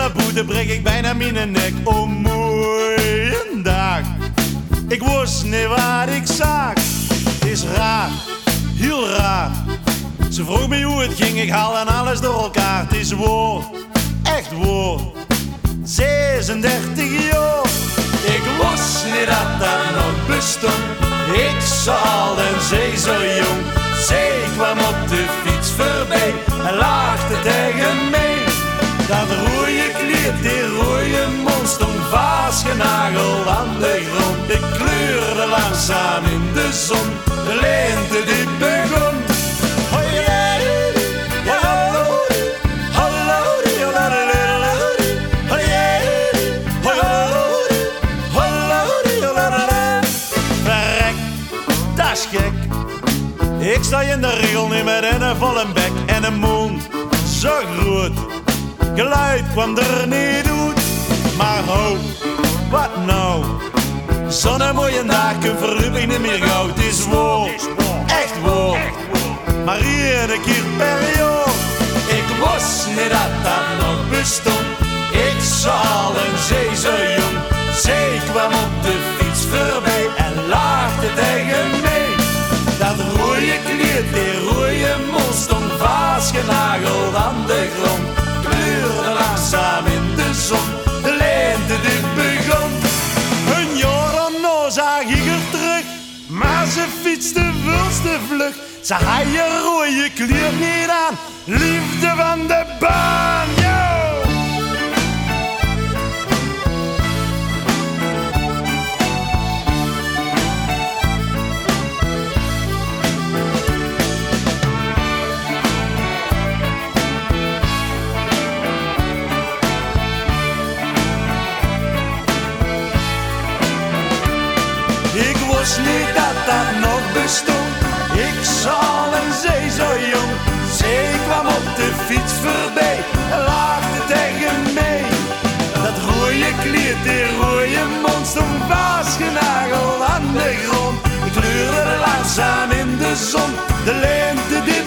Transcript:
hoogte breek ik bijna mijn nek. Oh, mooie dag. Ik wist niet wat ik zag. Is raar, heel raar. Ze vroeg me hoe het ging, ik haal en alles door elkaar. Het is woord, echt woord. 36 jaar. Ik wist niet dat nog bestond. Ik zal en zee zo jong. Zij kwam op de fiets voorbij en lachte tegen kleed, die rode mond stond vastgenageld aan de grond. Ik kleurde langzaam in de zon, de lente die begon. Ik sta in de regel nu met een volle bek en een mond zo groot. Geluid kwam er niet uit, maar ho, wat nou? Zo'n mooie dag kun verrup ik niet meer gauw. Het is woord, echt woord, maar iedere keer per jaar. Ik wist niet dat dat nog bestond. Ik zal een zee zo jong. Zij kwam op de fiets voorbij en lachte tegen mij. Dat rode kleed, die rode mond stond vastgenageld aan de grond. Zag ik er terug, maar ze fietste veel te vlug. Ze had je rode kleed niet aan, liefde van de baan, Ik zal een zee zo jong. Zee kwam op de fiets voorbij en lachte tegen mij. Dat rode kleed, die rode mond stond vastgenageld aan de grond. Ik kleurde langzaam in de zon, de lente die